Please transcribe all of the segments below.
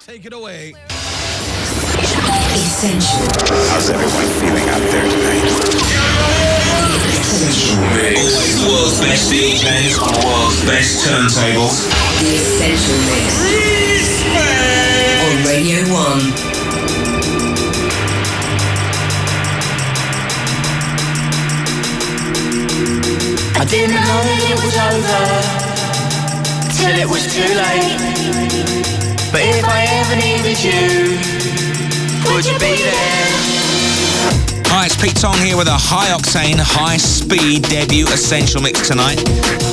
Take it away. Essential. How's everyone feeling out there tonight? Essential. Always the world's best DJs on the world's best turntables. The Essential Mix. On Radio 1. I didn't know that it was over till it was too late. But if I ever needed you, would you be there? Hi, it's Pete Tong here with a high octane, high speed debut essential mix tonight.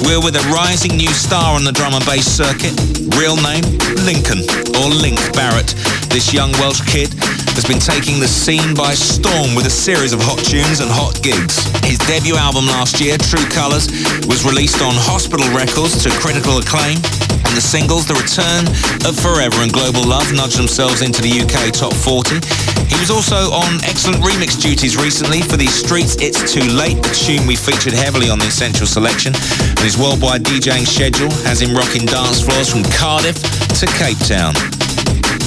We're with a rising new star on the drum and bass circuit. Real name, Lincoln, or Link Barrett. This young Welsh kid has been taking the scene by storm with a series of hot tunes and hot gigs. His debut album last year, True Colours, was released on Hospital Records to critical acclaim. And the singles, The Return of Forever and Global Love, nudged themselves into the UK top 40. He was also on excellent remix duties recently for the Streets It's Too Late, a tune we featured heavily on the Essential Selection. And his worldwide DJing schedule has him rocking dance floors from Cardiff to Cape Town.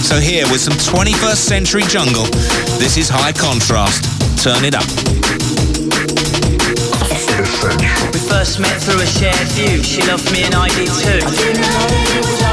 So here with some 21st century jungle, this is High Contrast. Turn it up. We first met through a shared view. She loved me and I did too.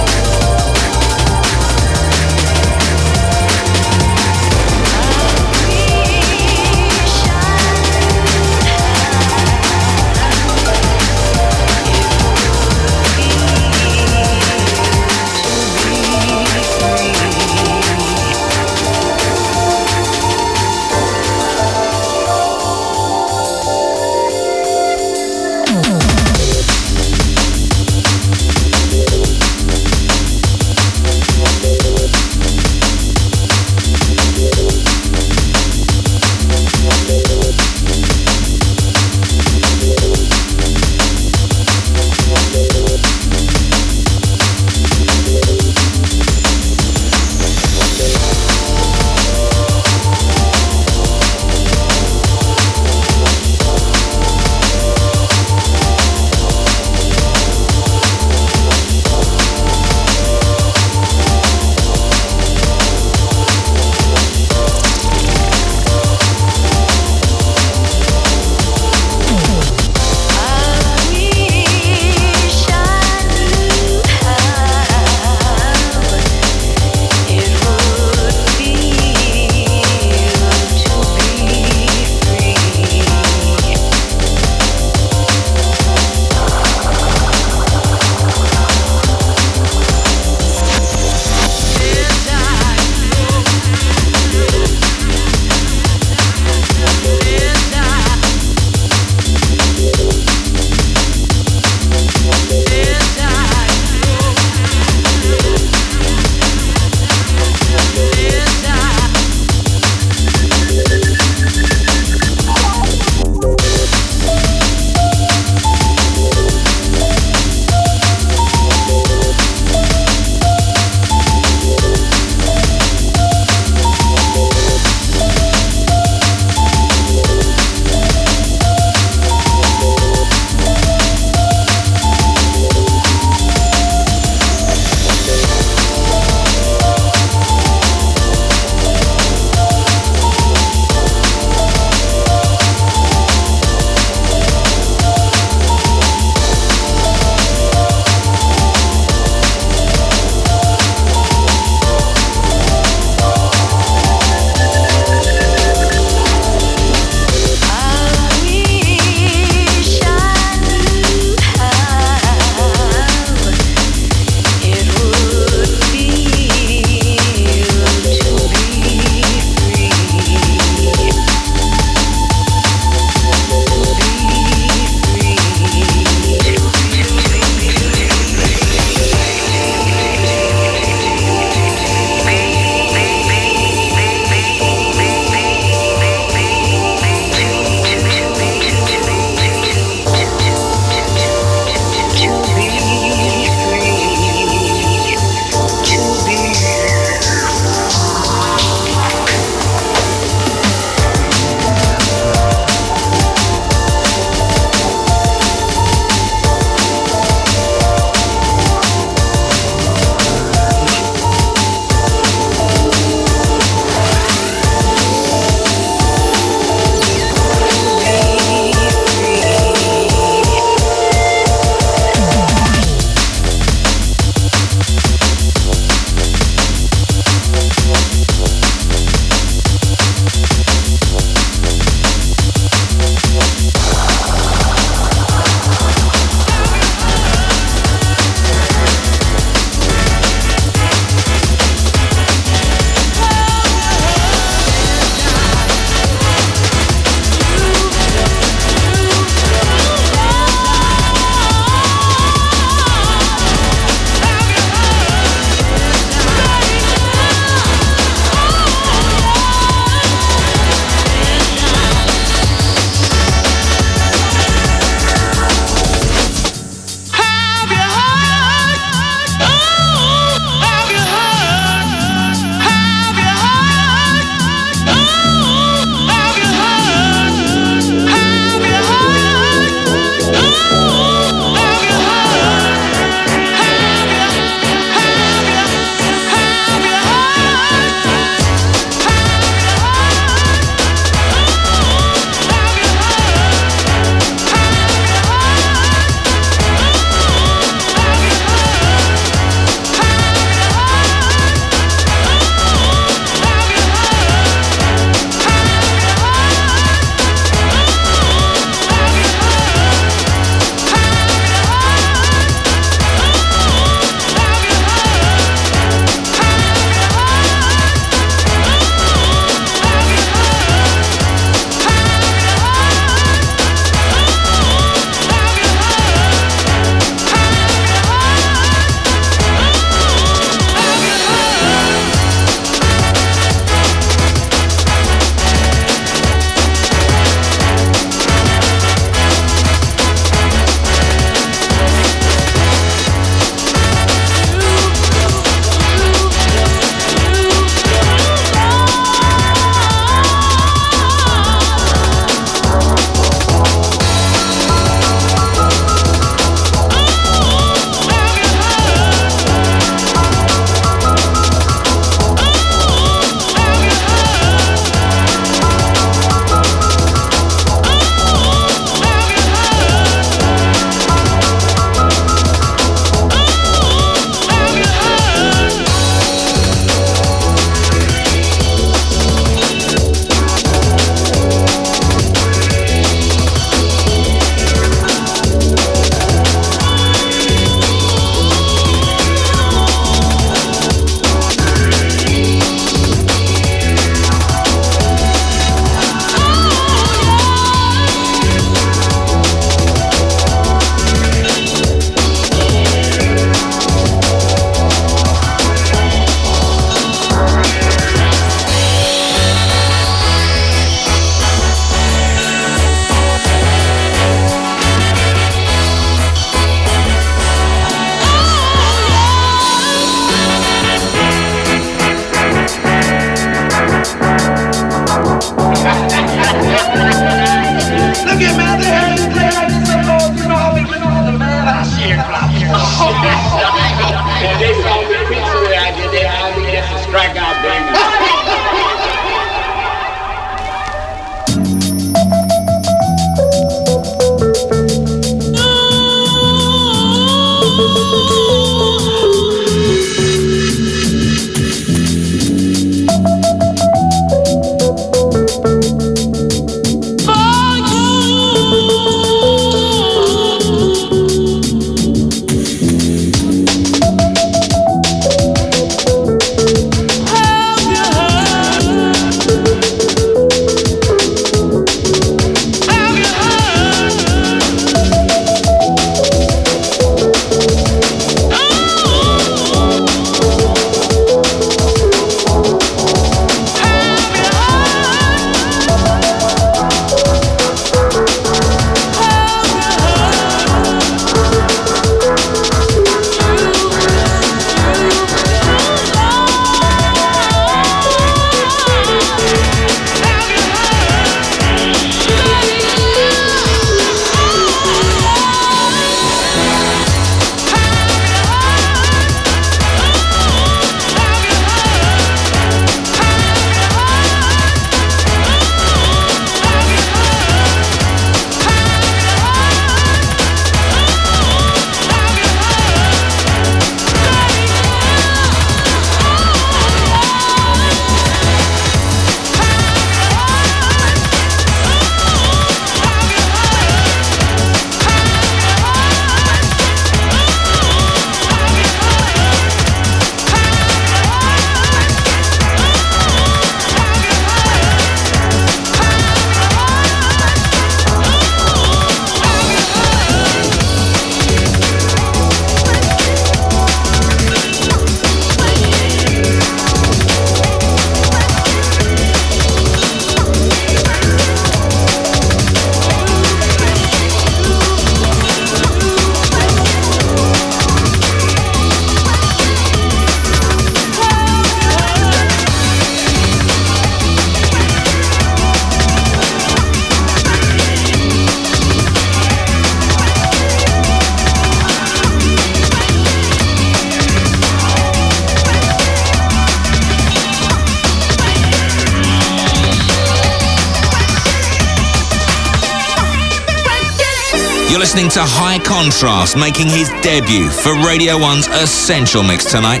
Listening to High Contrast making his debut for Radio 1's Essential Mix tonight.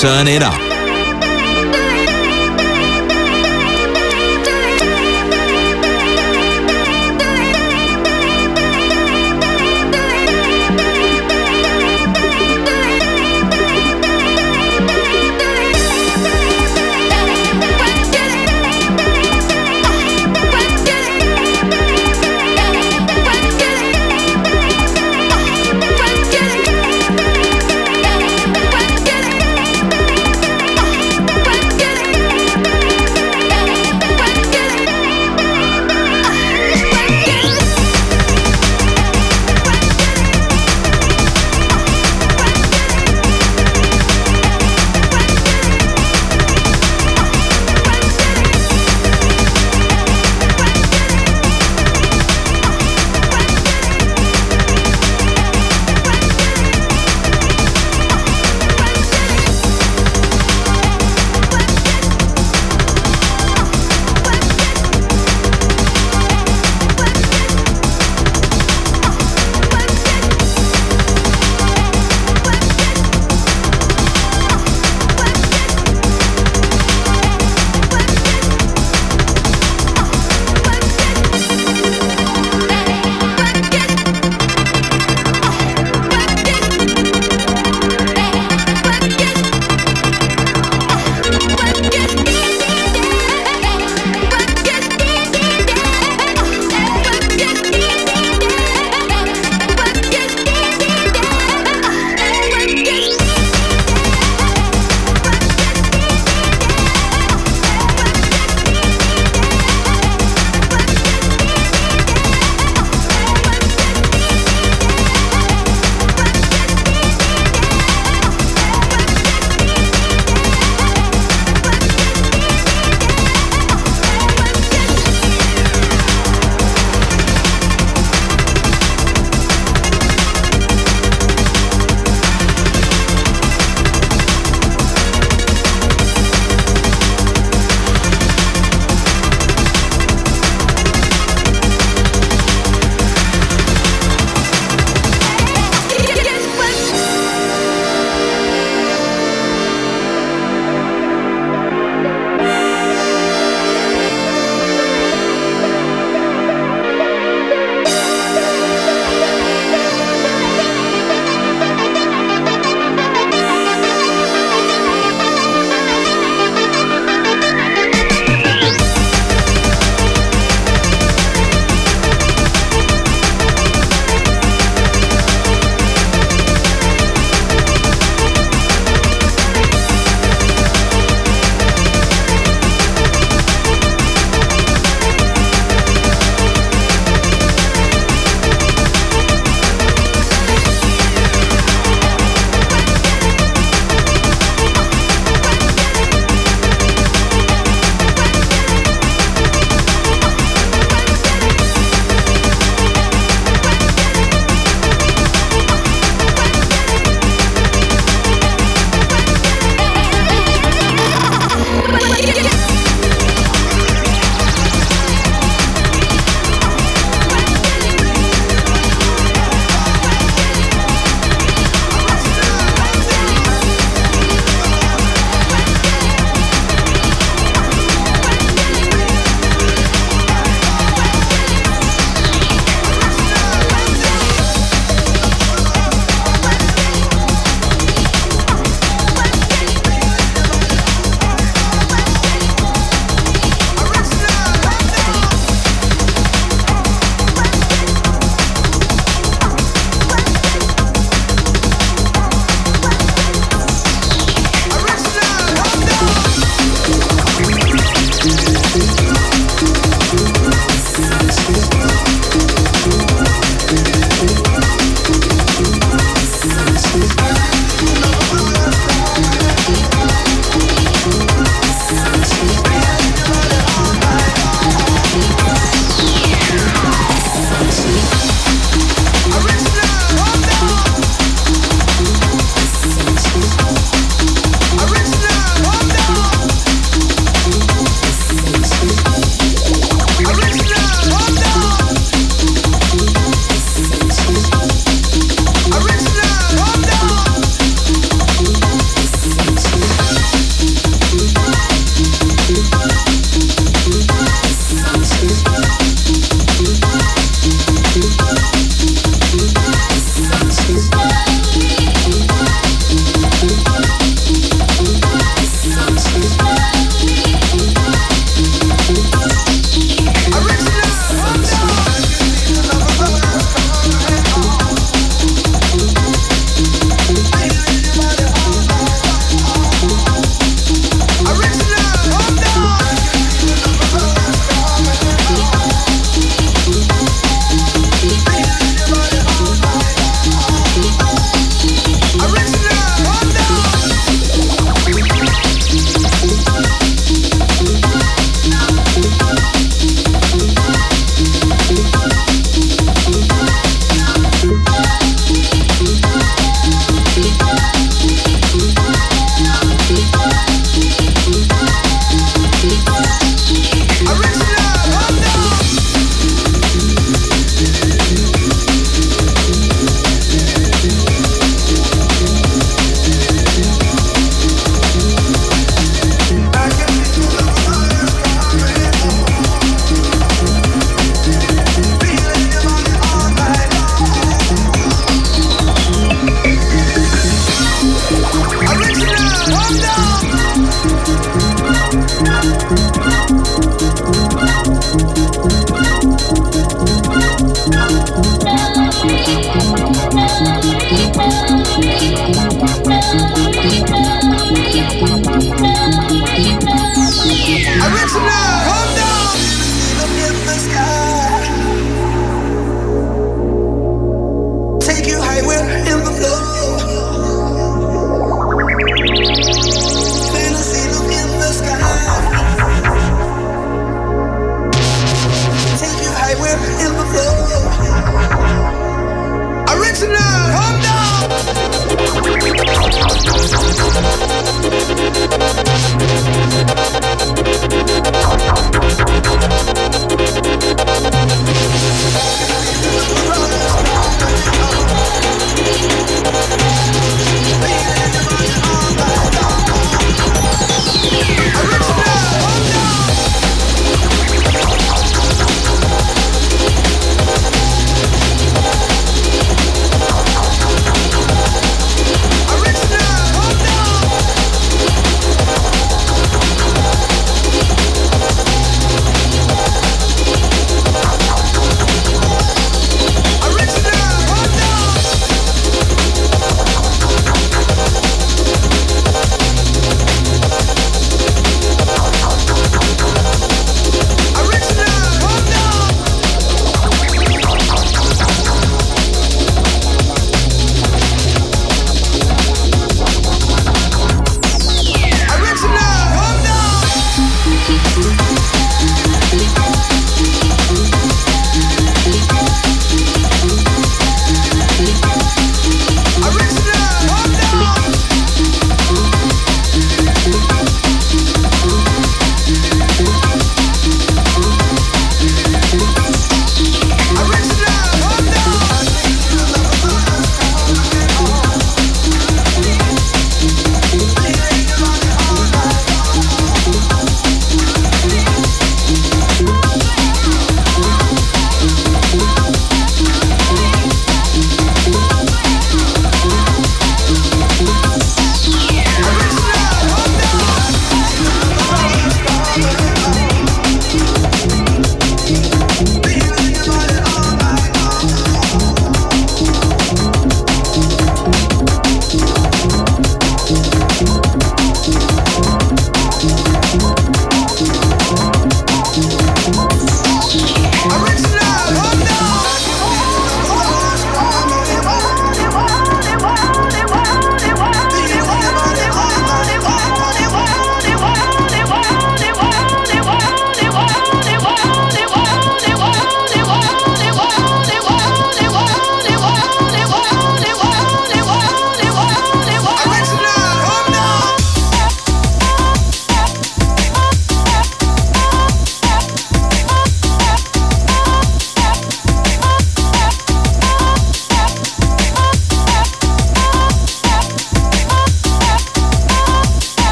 Turn it up.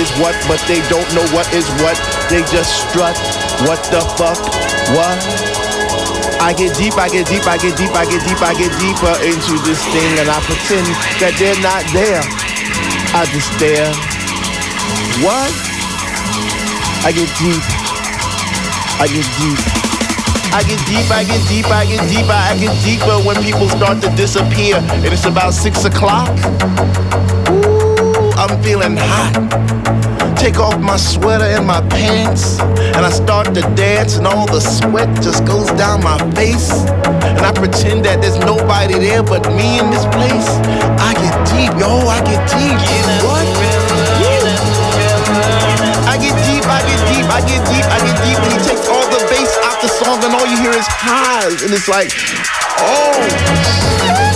Is what, but they don't know what is what. They just strut. What the fuck? What? I get deep, I get deep, I get deep, I get deep, I get deeper into this thing and I pretend that they're not there. I just stare. What? I get deep. I get deep. I get deep, I get deep, I get deeper, I get deeper when people start to disappear and it's about six o'clock. Ooh, I'm feeling hot take off my sweater and my pants, and I start to dance, and all the sweat just goes down my face. And I pretend that there's nobody there but me in this place. I get deep, yo, I get deep. What? I get deep, I get deep, I get deep, I get deep, and he takes all the bass out the song, and all you hear is highs, and it's like, oh.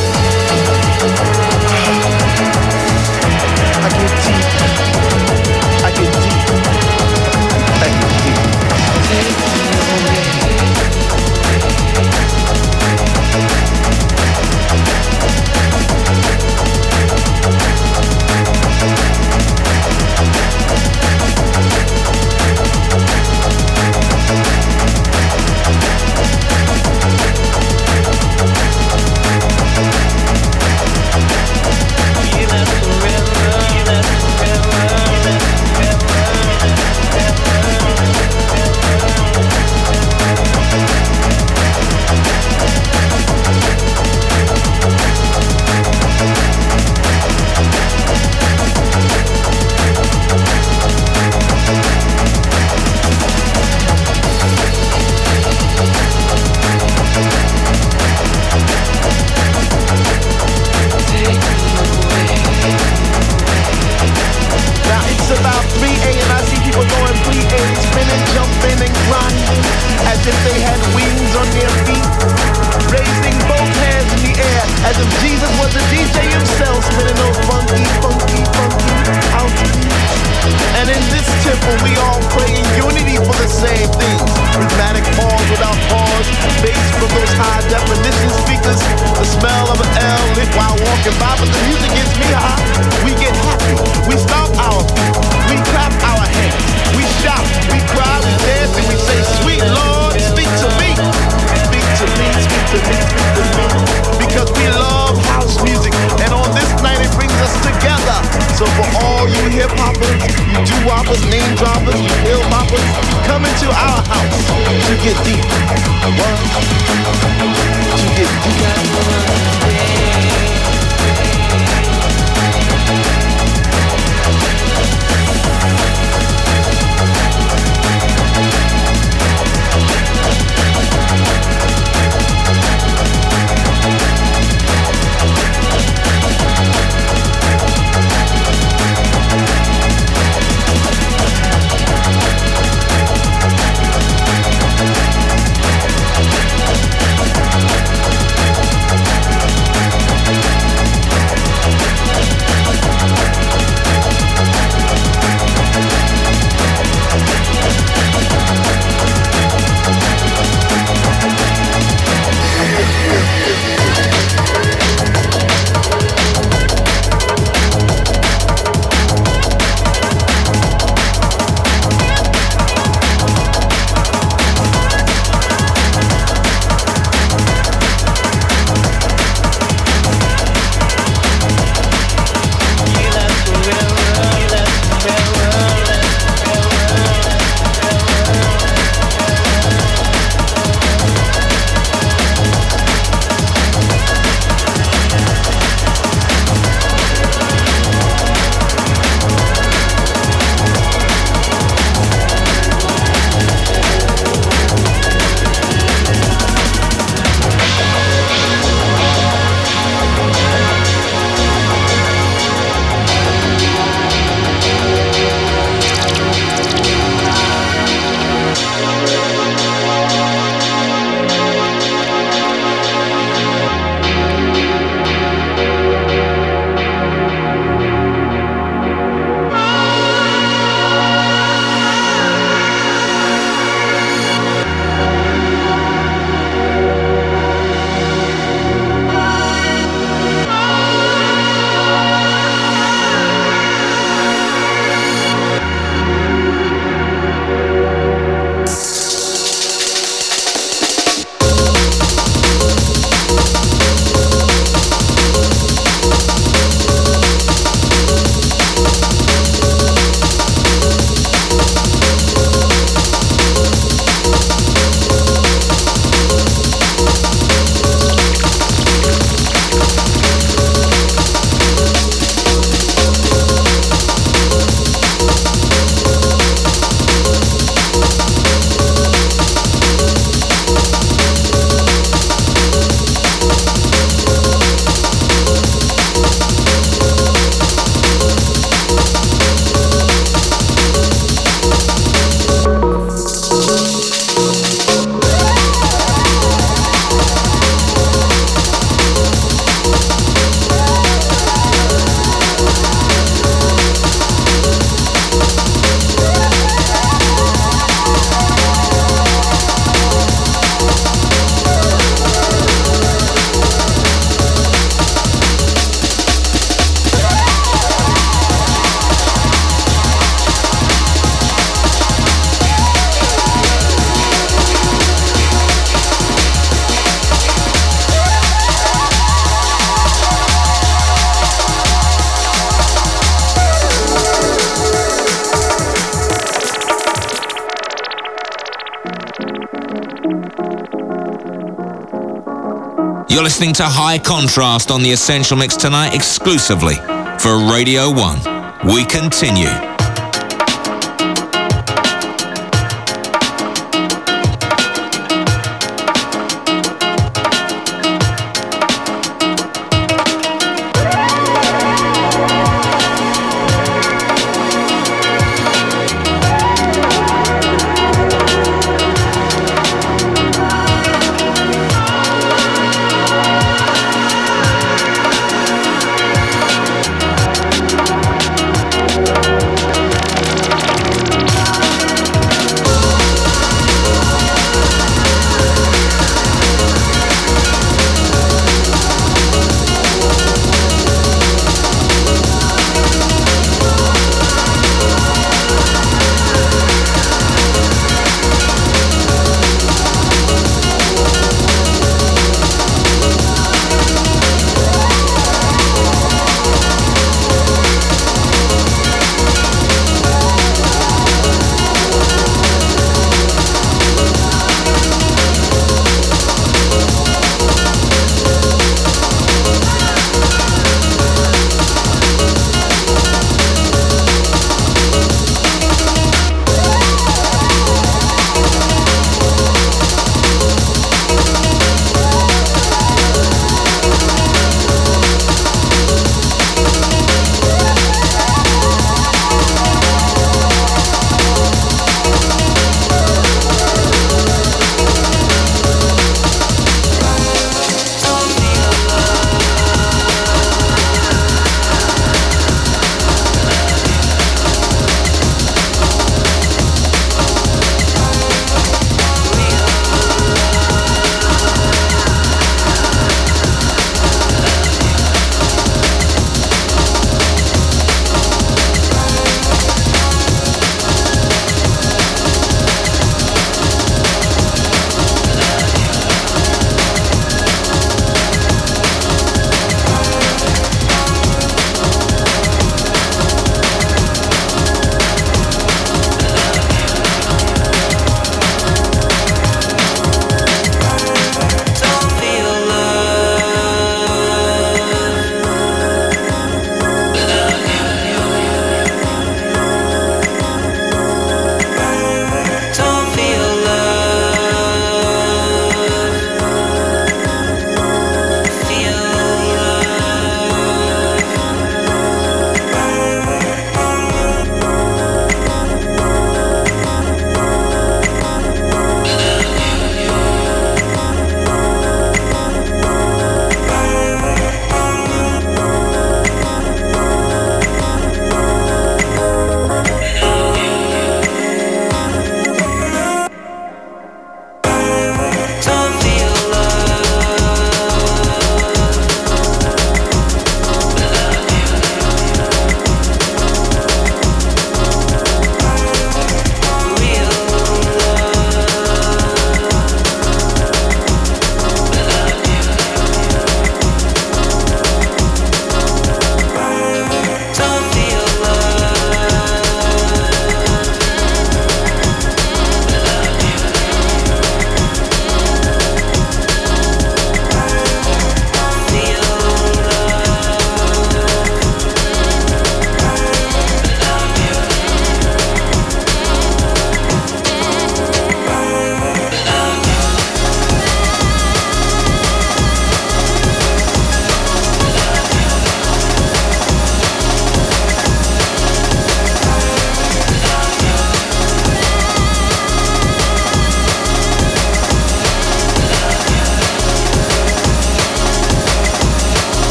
Listening to High Contrast on the Essential Mix tonight exclusively for Radio 1. We continue.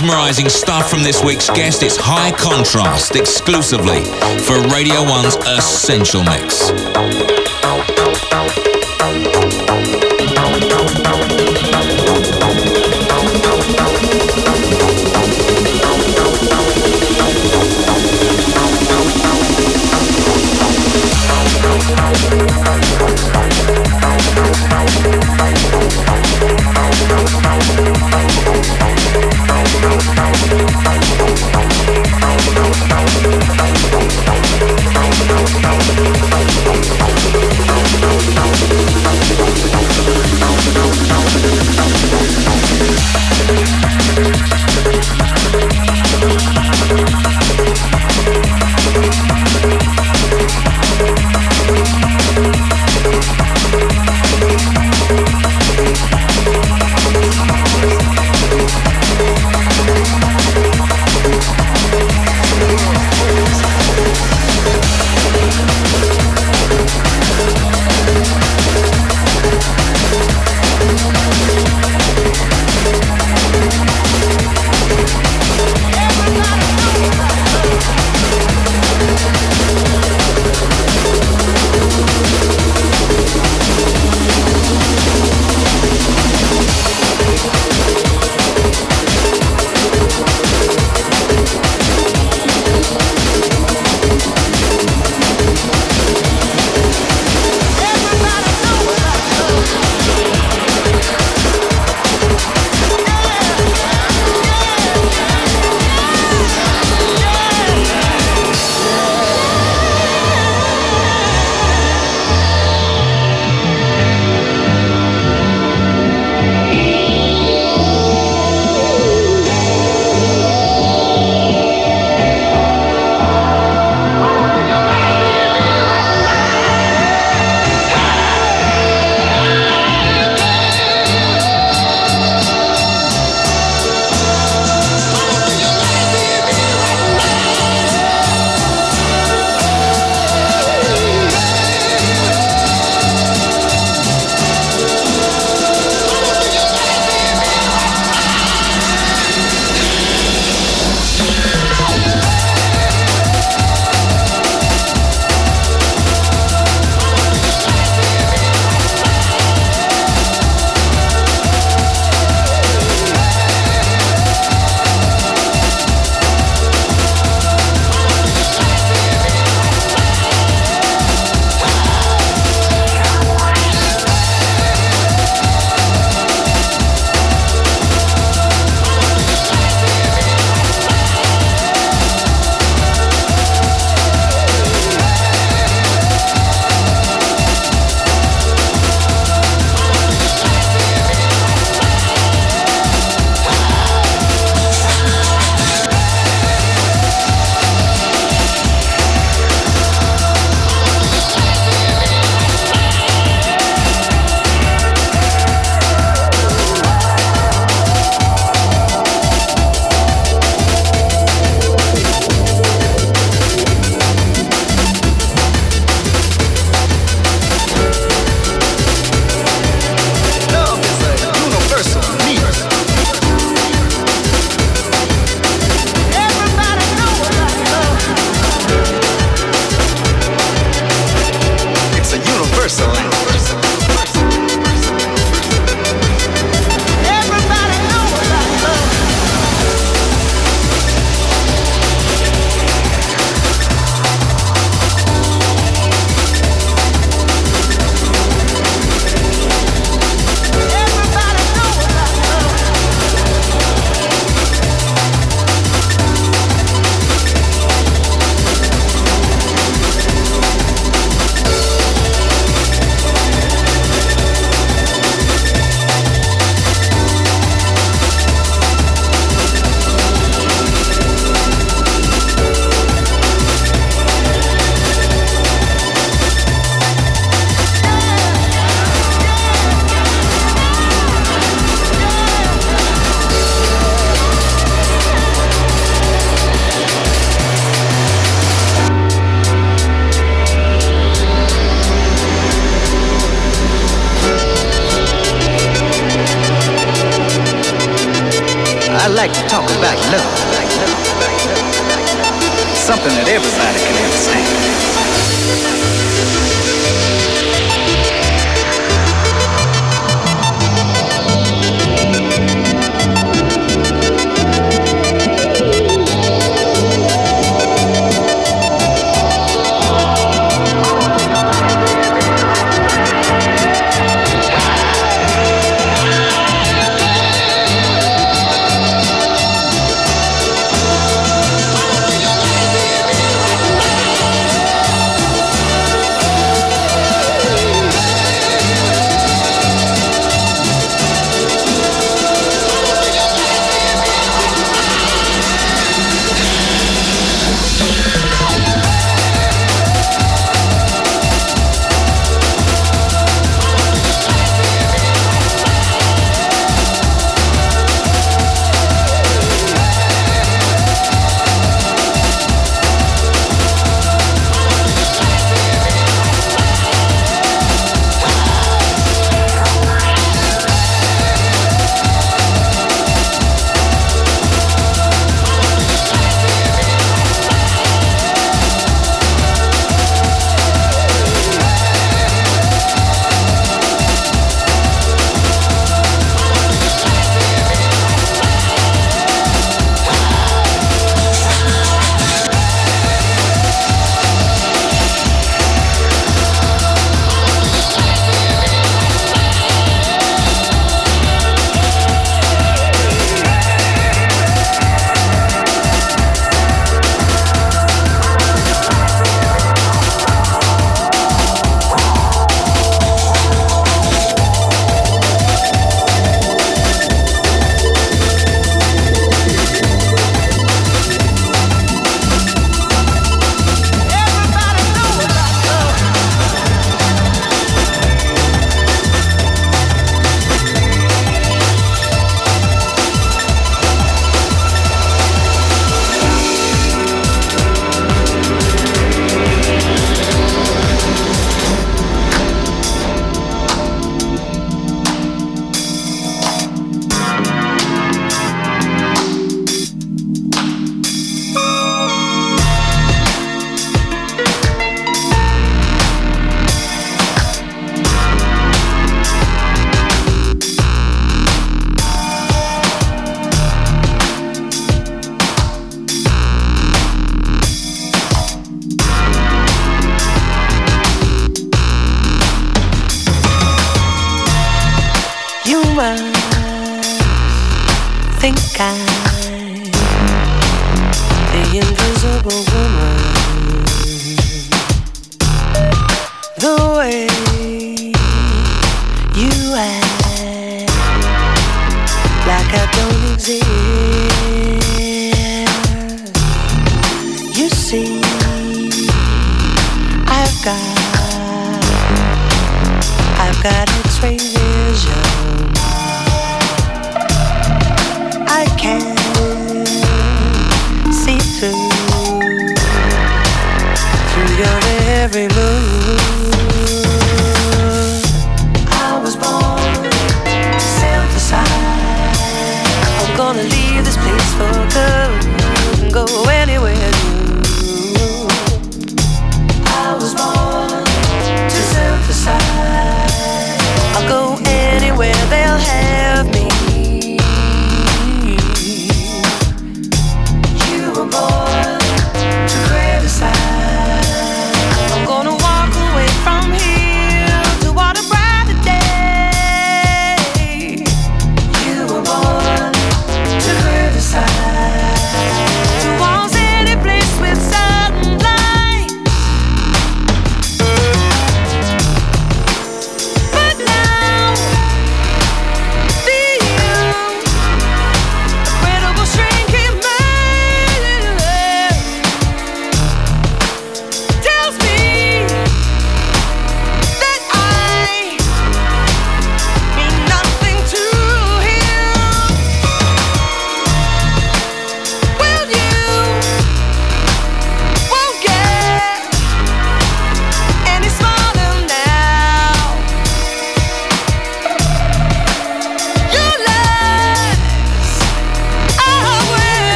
Mesmerizing stuff from this week's guest. It's high contrast exclusively for Radio 1's Essential Mix.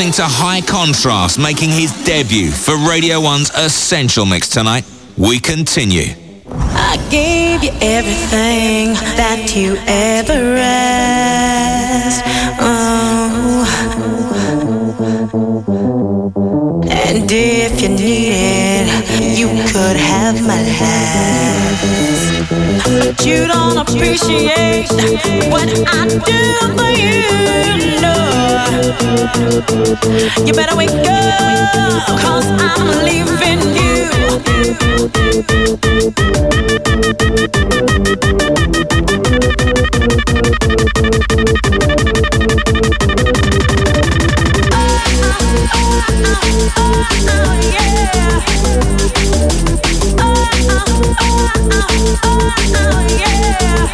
Listening to High Contrast making his debut for Radio 1's Essential Mix tonight. We continue. I gave you everything that you ever asked. Oh. And if you need it, you could have my last. You don't appreciate what I do for you, no. You better wake up, cause I'm leaving you. Oh, oh, oh, oh oh, oh, oh, oh, yeah.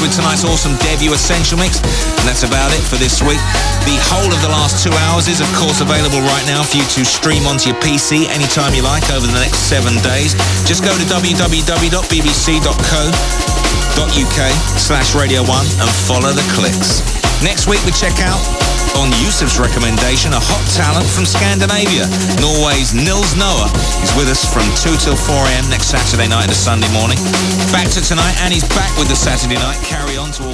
With tonight's awesome debut Essential Mix. And that's about it for this week. The whole of the last two hours is, of course, available right now for you to stream onto your PC anytime you like over the next seven days. Just go to www.bbc.co.uk slash Radio 1 and follow the clicks. Next week we check out on Yusuf's recommendation, a hot talent from Scandinavia. Norway's Nils Noa is with us from 2 till 4 a.m. next Saturday night and Sunday morning. Back to tonight, and he's back with the Saturday night. Carry on to